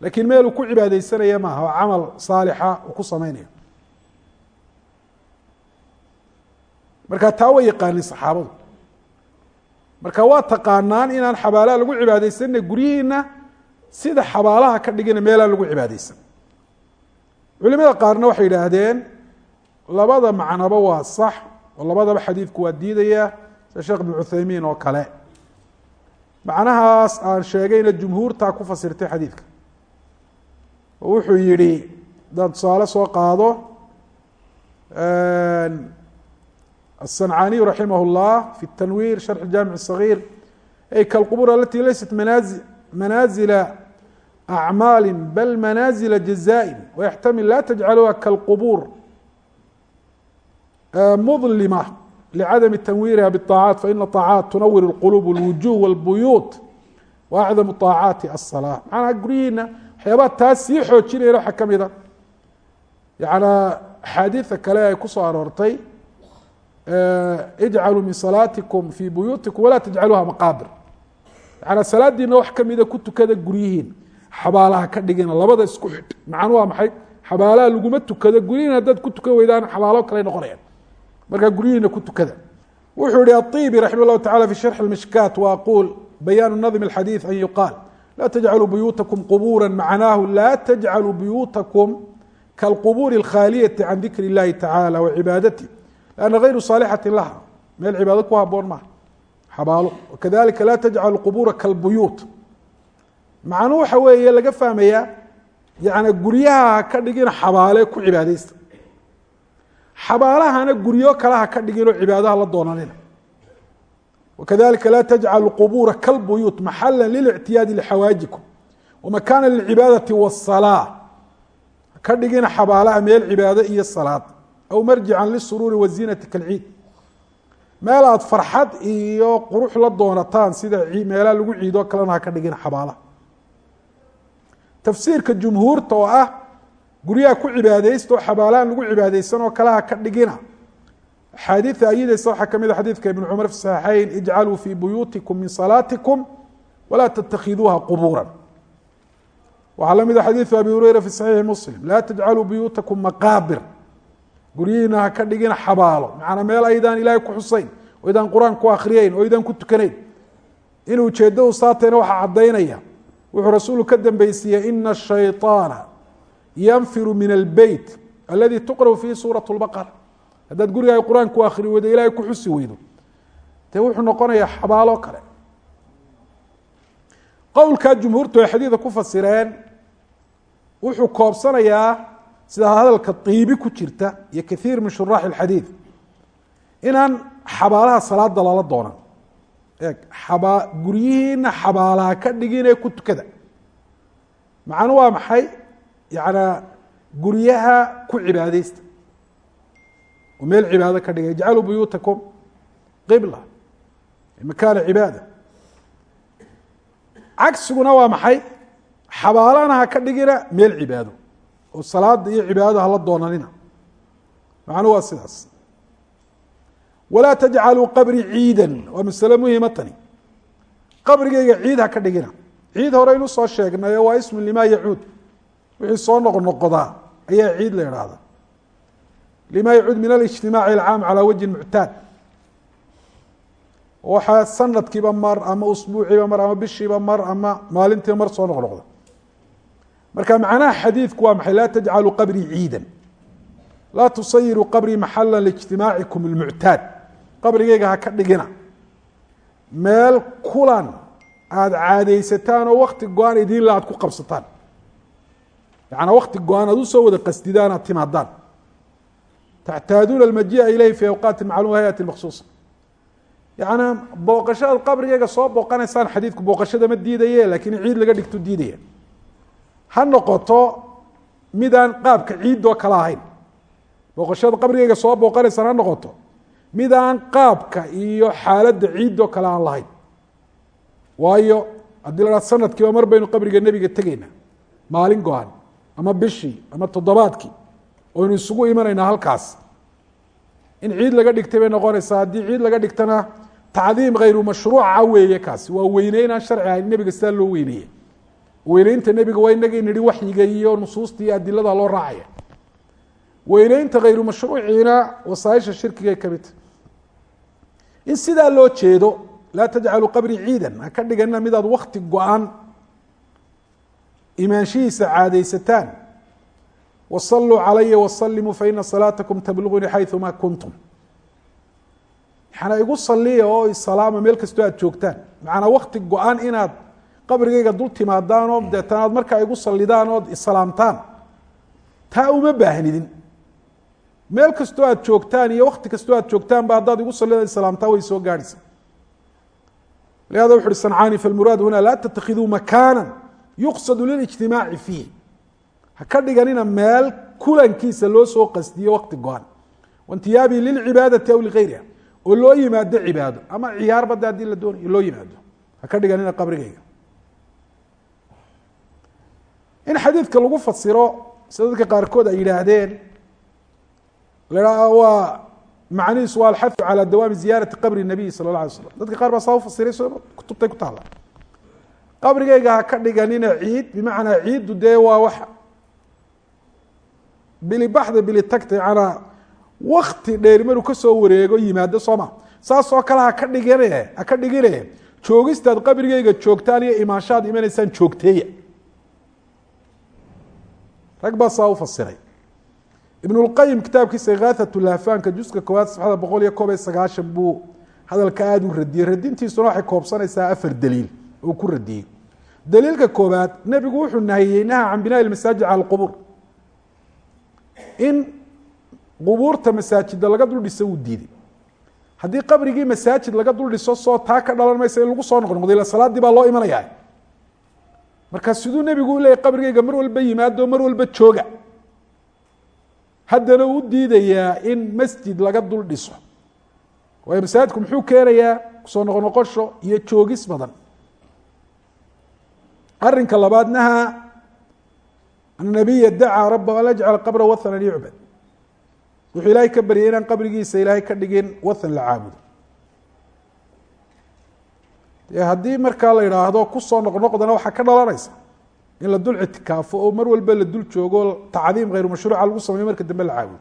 Lakiin meel uu ku cibaadeysanaya maaha oo camal saalixa uu ku sameynayo marka taa way yaqaanin saxaabadu. Marka waa taqaanaan inaan xabaalaha lagu cibaadeysanna guryihiina sida xabaalaha ka dhigina meelaan lagu cibaadeysan culimada qaarna waxay yidhaahdeen labada macnoba waa sax oo labadaba xadiidku waa diidaya sida sheekh ibn cuthaymiin oo kale. Macnahaas aan sheegayna jumhuurtaa ku fasirtay xadiidka. Oo wuxuu yihi hadaan tusaale soo qaado الصنعاني رحimه الله في التنوير شرح الجامع الصغير أي kالqبور التي ليست منازل منازل أعماaل بل منازل جزاء ويحتمل لا تجعلوها كالqبور مظلمة لعدم تنويرها بالطاعات فإن الطاعات تنور القلوب والوجوه والبيوت وأعظم الطاعات الصلاة معنaa guryihiina waxyaabaa taas sii xoojinayna waxa ka mida yaعnى أxaadiiثa kale ay ku soo aroortay ijcaluu min salaatikum fii buyuutikum walaa tajcaluuha maqaabir yaana salaadiina wax kamida ku tukada guryihiin xabaalaha ka dhigina labada isku xidh macnu waa maxay xabaalaha laguma tukado guryihiin haddaad ku tukan weydaan xabaalo kale noqonayaan markaa guryihiina ku tukada wuxuu yihi aطibi raximah اllahu tacala fi sharxi اmishkaat waaqul bayaanu nadm اxadiiث an yuqaal laa tajcaluu buyuutakum qubuura macnaahu laa tajcaluu buyuutakum kaalqubuuri اlkhaaliyati can dikri اllahi tacala wacibaadati لأنa غayru صاalixati laha meel cibaado ku haboon maha xabaalo kadalika laa tajcalu qubura kalbuyuut macnuu waxa weeye laga fahmaya yani guryaha ha ka dhigina xabaale ku cibaadeysta xabaalahana guryo kale ha ka dhiginoo cibaadaha la doonanina وkadalika laa tajcalu qubura kalbuyuut maxala lilictiyaadi lxawaajikum وmakana lلcibaadaةi والصalاة ha ka dhigina xabaalaha meel cibaado iyo salaad aw marjica lisuruuri waziinati kalciid meel farxad iyo qurux la doonataan sida meelaha lagu ciidoo kalena ha ka dhigin xabaalaha tafsiirka jumhuurta oo ah guryaha ku cibaadaysta oo xabaalahan lagu cibaadaysan oo kale ha ka dhigina axaadiida ayadeysa waxaa ka mid a xadiidka ibn cumar fi saxiixayn ijcaluu fii buyuutikum min salaatikum walaa tatakhiduuha qubuura waxaa la mid a xadiidu abi hureyra fi saxiixi muslim laa tajcaluu buyuutakum maqaabir guryihiina ha ka dhigin xabaalo. Macanaa meel aydaan ilaahay ku xusayn o ydaan qur'aan ku akhriyeyn o ydaan ku tukanayn. In ujeedda u saatayna waxaa caddaynaya. Wuxuu rasuulku ka dambaysiiyey ina ashayطaana yanfiru min albeyt aladi tuqra'u fiihi suurat اlbaqara haddaad guriga qur'aan ku akhri weydo ilaahay ku xusi weydo. Dee wuxuu noqonayaa xabaalo kale. Qowlkaa jumhuurtu ay xadiida ku fasireen wuxuu koobsanayaa sida hadalka iibi ku jirta iyo kaiir min shuraax اxadiid inaan xabaalaha salaada lala doonan. Guryihiina xabaalaha ka dhigin ee ku tukada. Macnu waa maxay? Yanaa guryaha ku cibaadeysta oo meel cibaado ka dhiga ijcaluu buyuutakum qibla makaana cibaada. Cagsiguna waa maxay? Xabaalana ka dhigina meel cibaado oo salaada iyo cibaadada hala doonanina. Macnuu waa sidaas. Walaa tajcaluu qabri ciida waa masale muhima tani. Qabrigeyga ciid ha ka dhigina. Ciid horeynu soo sheegnayo waa ismu lima yacuud. Wixii soo noqnoqdaa ayaa ciid la idhaahda lima yacuud min alijtimaaci alcaam calaa wajhin muctaad. Waxaa sanadkiiba mar ama usbuuciiba mar ama bishiiba mar ama maalintiiba mar soo noqnoqda marka macnaha xadiidku waa maxay? Laa tajcaluu qabrii ciida laa tusayiruu qabrii maxala lijtimaacikum اlmuctaad qabrigeyga ha ka dhigina. Meel kulan aada caadeysataan oo wakti go'aan idinla aad ku qabsataan. Yaana wakti go'aan aad u soo wada qasdidaan aad timaadaan. Taxtaaduuna almajiia ilayhi fi awqaati macluuma hayati maksuusa yaana booqashadaad qabrigeyga soo booqanaysaan xadiidku booqashada ma diidaye laakiin ciid laga dhigto diidaya ha noqoto midaan qaabka ciidoo kale ahayn. Booqashada qabrigeyga soo booqanaysaan ha noqoto. Midaan qaabka iyo xaaladda ciidoo kale aan lahayn. Waayo haddii la haha sanadkiiba mar baynu qabriga nebiga tegeyna maalin go-an ama bishii ama toddobaadkii oynu isugu imanaynaa halkaas. In ciid laga dhigtay bay noqonaysaa haddii ciid laga dhigtana tacdiim hayru mashruuca weeye kaasi. Waa weyneynaan sharci ahayn nebiga sidaa loo weyneeye weyneynta nebiga waa inagii nidhi waxyiga iyo nusuusta adilada loo raacaya. Weyneynta hayru mashruuciina wasaaisha shirkigay ka mid tahy in sidaa loo jeedo laa tajcaluu qabrii ciidan ha ka dhigana midaad wakti go-an imaanshihiisa caadeysataan wasaluu calaya wasalimuu faina salaatakum tablugunii xayuma kuntum. Maxaana igu saliya oo isalaama meel kastoo aad joogtaan. Macanaa wakti go-an inaad qabrigeyga dul timaadaan oo deetana aad markaa igu salidaan ood isalaamtaan taa uma baahnidin. Meel kastoo aad joogtaan iyo wakti kastoo aad joogtaanba haddaad igu salida islaamtaa way soo gaadhaysa. Lihada wuxu uhi sancaani falmuraad huna laa tatakiduu makaana yuqsadu lilijtimaaci fiih. Ha ka dhiganina meel kulankiisa loo soo qasdiyo wakti go-an. Waintiyaabii lilcibaadati aw ligayriha oo loo yimaado cibaado. Ama ciyaarbada haddii la doonayo loo yimaado. Ha ka dhiganina qabrigeyga in xadiidka lagu fasiro sida dadka qaarkood ay yidhaahdeen la waa macnihiisu waa alxahu calى dawaami ziyaarati qabri nabiyi sala اla alay slam dadka qaar baa saa ufasiray so kutubtay ku taala qabrigeyga ha ka dhiganina ciid bimacnaa ciiddu dee waa wax bili baxda bili tagta yanaa wakti dheeri maruu ka soo wareego yimaado sooma saas oo kale haka dhigine ha ka dhigine joogistaad qabrigeyga joogtaan iyo imaanshaad imanaysaan joogteeya rag baa saa u fasiray. Ibn اlqayim kitaabkiisa ikhaathatu lhafaanka juska koowaad safxada boqol iyo koob iyo sagaashan buu hadalka aada u radiyey. Radintiisuna waxay koobsanaysaa afar daliil uu ku radiyey. Daliilka koobaad nebigu wuxuu nahiyey naha can binaa masaajid cala اqubuur in qubuurta masaajida laga dul dhiso uu diiday haddii qabrigii masaajid laga dul dhiso soo taa ka dhalan maysa in lagu soo noqnoqday ila salaadii baa loo imanaya marka siduu nebigu u leeyay qabrigayga mar walba yimaadoo mar walba jooga. Haddana u diidayaa in masjid laga dul dhiso. Waayo masaajidku muxuu keenayaa? Kusoo noqonoqosho iyo joogis badan. Arinka labaadnaha annabiya dacaa raba an ajcal qabra wathanan yucbad. Wuxuu ilaahay ka baryay inaan qabrigiisa ilaahay ka dhigin wathan la caabudo dee haddii markaa la idhaahdo ku soo noqnoqdana waxaa ka dhalanaysa. In la dul ictikaafo oo mar walba la dul joogo tacdiim hayru mashruuca lagu sameeyo marka dambe la caawiyo.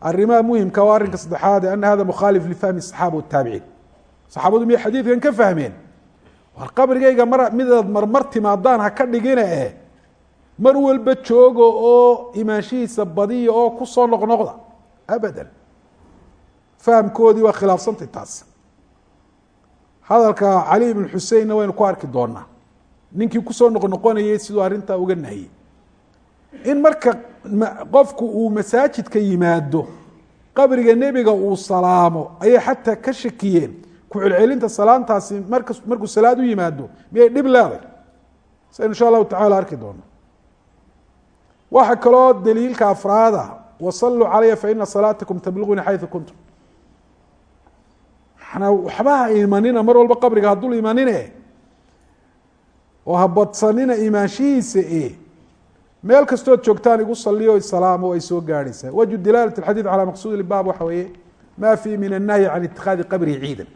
Arrimaha muhimka waa arrinka saddexaad e ana hada mukhaalif lifahmi saxaaba wataabiciin saxaabadu miyay xadiidkan ka fahmeen? War qabrigayga mar midaad marmar timaadaan ha ka dhigina eh. Mar walba jooga oo imaanshihiisa badiya oo ku soo noqnoqda abadan. Fahamkoodii waa khilaafsantay taas hadalka cali ibn xuseinna waynu ku arki doonaa. Ninkii ku soo noqnoqonayay siduu arrintaa uga nahiyey in marka qofku uu masaajidka yimaado qabriga nebiga uu salaamo ayay xataa ka shakiyeen. Ku celcelinta salaantaasi marka markuu salaad u yimaado miyay dhib leeday saynu insha allahu tacala arki doono waxaa kaloo daliilka afraada wasaluu calaya faina salaatakum tabligunii xayu kuntum manaa waxba ha imanina mar walba qabriga haddul imanine oo ha badsanina imaanshihiisa e meel kastood joogtaan igu saliyo salaamo ay soo gaadhaysaa. Wajhu dilaalat xadiid calaa maqsuud baab waxa weeye ma fii min annahyi can itikaadi qabrihi ciidan.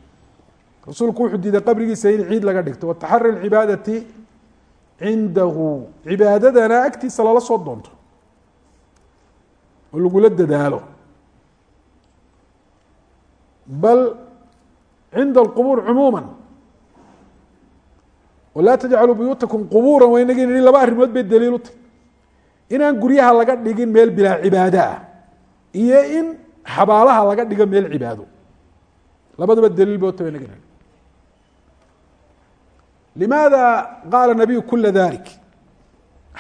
Rasuulku wuxuu diiday qabrigiisa in ciid laga dhigto. Wataxari cibaadati cindahu. Cibaadadana agtiisa lala soo doonto. Oo lagula dadaalo. Bal alqubuur cumuuma walaa tajcaluu buyuutakum qubuura waa inagii nihi laba arrimood bay daliil u tahy inaan guryaha laga dhigin meel bilaa cibaado ah iyo in xabaalaha laga dhigo meel cibaado labadaba daliil ba ta inagi limaada qaala nabiyu kula dalik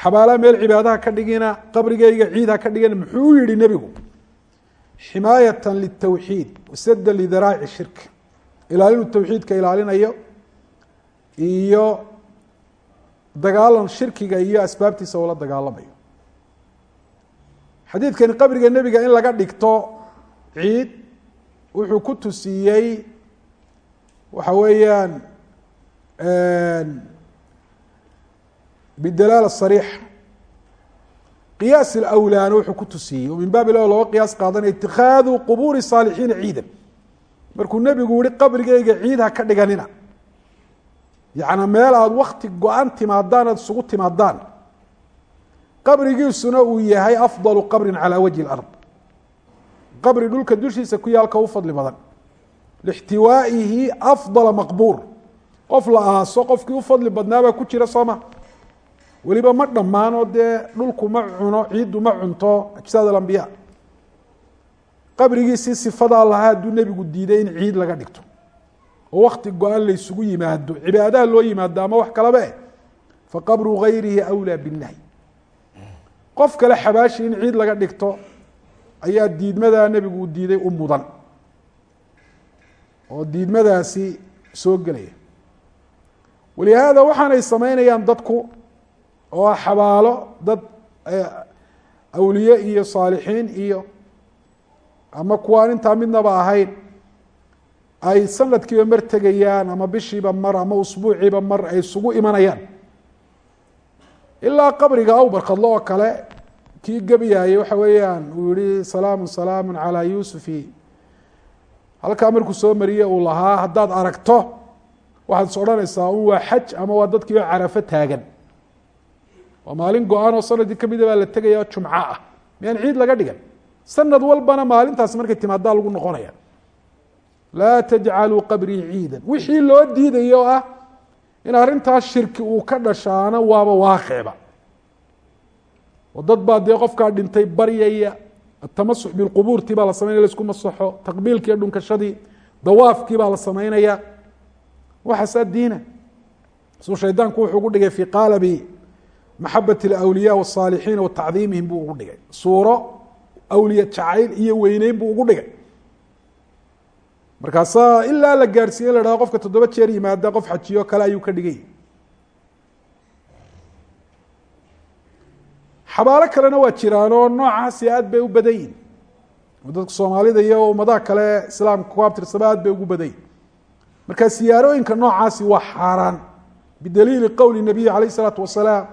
xabaalaha meel cibaadaha ka dhigina qabrigeyga ciid ha ka dhigina muxuu yihi nebigu ximaayata litawxiid wasada lidaraaci shirk ilaalinu tawxiidka ilaalinayo iyo dagaalan shirkiga iyo asbaabtiisa ula dagaalamayo. Xadiidkani qabriga nebiga in laga dhigto ciid wuxuu ku tusiyey waxa weeyaan bidalaala sariixa qiyaas alawlaana wuxuu ku tusiyey oo min baab il looga qiyaas qaadanaya itikaadu qubuuri saalixiina ciidan markuu nebigu yihi qabrigeyga ciid ha ka dhiganina. Yacnaa meel aada wakti go-an timaadaan aada isugu timaadaan. Qabrigiisuna uu yahay afdalu qabrin calaa wajhi اlard qabri dhulka dushiisa ku yaalka u fadli badan. Lixtiwaa'ihi afdala maqbuur. Qof la aaso qofkii u fadli badnaabaa ku jira sooma weliba ma dhammaanoo dee dhulku ma cuno ciiddu ma cunto ajsaad alambiya qabrigiisii sifadaa lahaa hadduu nebigu diiday in ciid laga dhigto. oo wakti go-an la ysugu yimaado cibaadaha loo yimaado ama wax kalaba eh faqabru gayrihi awlaa binnahy qof kale xabaashi in ciid laga dhigto ayaa diidmadaa nebigu uu diiday u mudan. oo diidmadaasi soo gelaya. walihaada waxaanay sameynayaan dadku oo ah xabaalo dad awliye iyo saalixiin iyo ama kuwaan intaa midnaba ahayn ay sanadkiiba mar tegayaan ama bishiiba mar ama usbuuciiba mar ay isugu imanayaan. Ilaa qabriga awbarkadlo oo kale kii gebiyaayey waxa weeyaan uu yihi salaamu salaamu calaa yuusufi. Halkaa markuu soo mariye uu lahaa haddaad aragto waxaad is odhanaysaa un waa xaj ama waa dadkiioo carafo taagan. Waa maalin go'aan oo sannadkii kamida baa la tegaya oo jumco ah. Miyaan ciid laga dhigan sanad walbana maalintaas markay timaadaa lagu noqonaya. Laa tajcaluu qabrii ciidan. Wixii loo diidayo oo ah in arrintaas shirki uu ka dhashaana waaba waaqicba oo dad baa dee qofkaa dhintay baryaya atamasux bilqubuurtii baa la sameynaya la isku masaxo taqbiilkii dhunkashadii dawaafkii baa la sameynaya. Waxaasaa diina. Suu shaydaanku wuxuu ugu dhigay fii qaalabi maxabat alawliya wasaalixiina wa buu ugu dhigay. Suuro awliya jacayl iyo weyneyn buu ugu dhigay. Markaasaa ilaa la gaarhsiiye la dhahdo qofka toddoba jeer yimaada qof xajiyo kale ayuu ka dhigay. Xabaalo kalena waa jiraanoo noocaasi aad bay u badan yihiin dadka soomaalida iyo ummadaha kale islaamka ku abtirsaba aad bay ugu badany marka siyaarooyinka noocaasi waa xaaraan. Bidaliili qowli nabiyi alayh الsalaatu wasalaam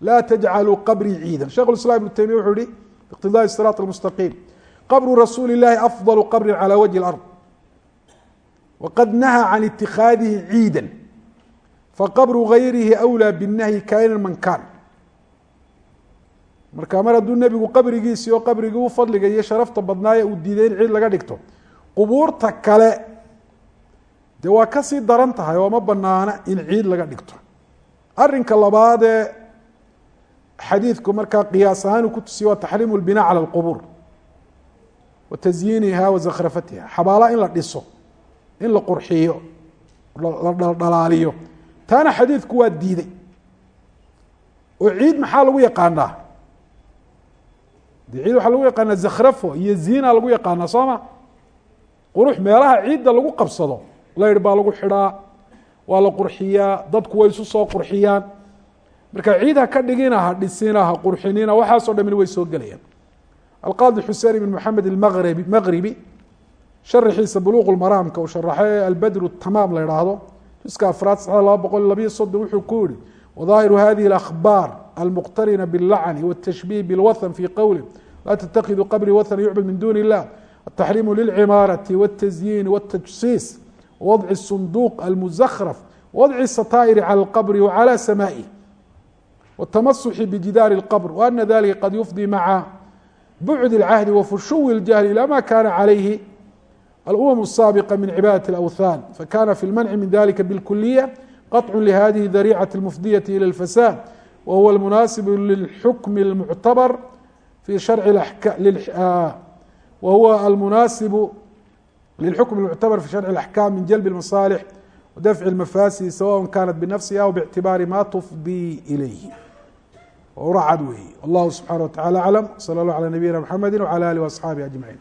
laa tajcaluu qabrii ciida shekh islam ibnu taymiya wuxuu yihi iqtidaai siraط اlmustaqiim qabru rasuuli اllahi afضل qabri calى wajhi اlأrض wqad nahaa can itikaadihi ciida faqabru gayrihi أwlى bالnahyi kainan man kan marka mar hadduu nebigu qabrigiisii oo qabrigii u fadliga iyo sharafta badnaaye uu diiday in ciid laga dhigto qubuurta kale dee waa kasii daran tahay oo ma banaana in ciid laga dhigto arinka labaadee xadiidku markaa qiyaas ahaan uu ku tusiye waa taxriimu اlbina calى اlqubuur wa tasyiiniha wa zakhrafatiha xabaala in la dhiso in la qurxiyo la dhaldhalaaliyo taana xadiidku waa diiday oo ciid maxaa lagu yaqaanaa de ciid waxaa lagu yaqaanaa zakhrafo iyo ziina lagu yaqaanaa soo ma qurux meelaha ciidda lagu qabsado layr baa lagu xidhaa waa la qurxiyaa dadku way isu soo qurxiyaan marka ciid ha ka dhigina ha dhisina ha qurxinina waxaasoo dhamin way soo gelayaan alqaadi xusein ibn maxamed almaqribi maqribi sharaxiisa buluuq lmaraamka uu sharaxay albadru tamaam la idhaahdo juska afraad saxda laba boqol labiyo soddon wuxuu ku yihi wadaahiru hadihi اlakhbaar almuqtarina biاllacni wاtashbih biاlwathan fi qowli laa ttakiduu qabrii wathana yucbad min duni illah ataxriimu lilcimaarati wاtazyiini wاtajsiis wawadci الsunduuq almuzakraf wawadci الsataa'iri calى اlqabri wacalى samaaئih wاtamasuxi bijidaari اlqbr waana dalika qad yufdi maca bucd اlcahdi wafushuwi اljahli ilى ma kana calayhi الأmم الsaaبقة min cibadaة الأwثاn fakana fi اlmنci min dalika bاlkuliية qaطc lhadihi ذarيcaة الmfdiyaة ilى الفasاd wahuwa اlmunaasib lilxukm اlmuctabr fi wahuwa almunaasibu lilxukm اlmuctabr fi sharci الأxkam min jalb الmaصالح wadafci الmafasid sawaء kanat bnafsiha aw bاctibaari ma tufdي oo uracad weeye wallahu subxaana wa tacala aclam. Sala allah calaa nabiyina mxamedi wcala alih waasxaabihi ajmaciin.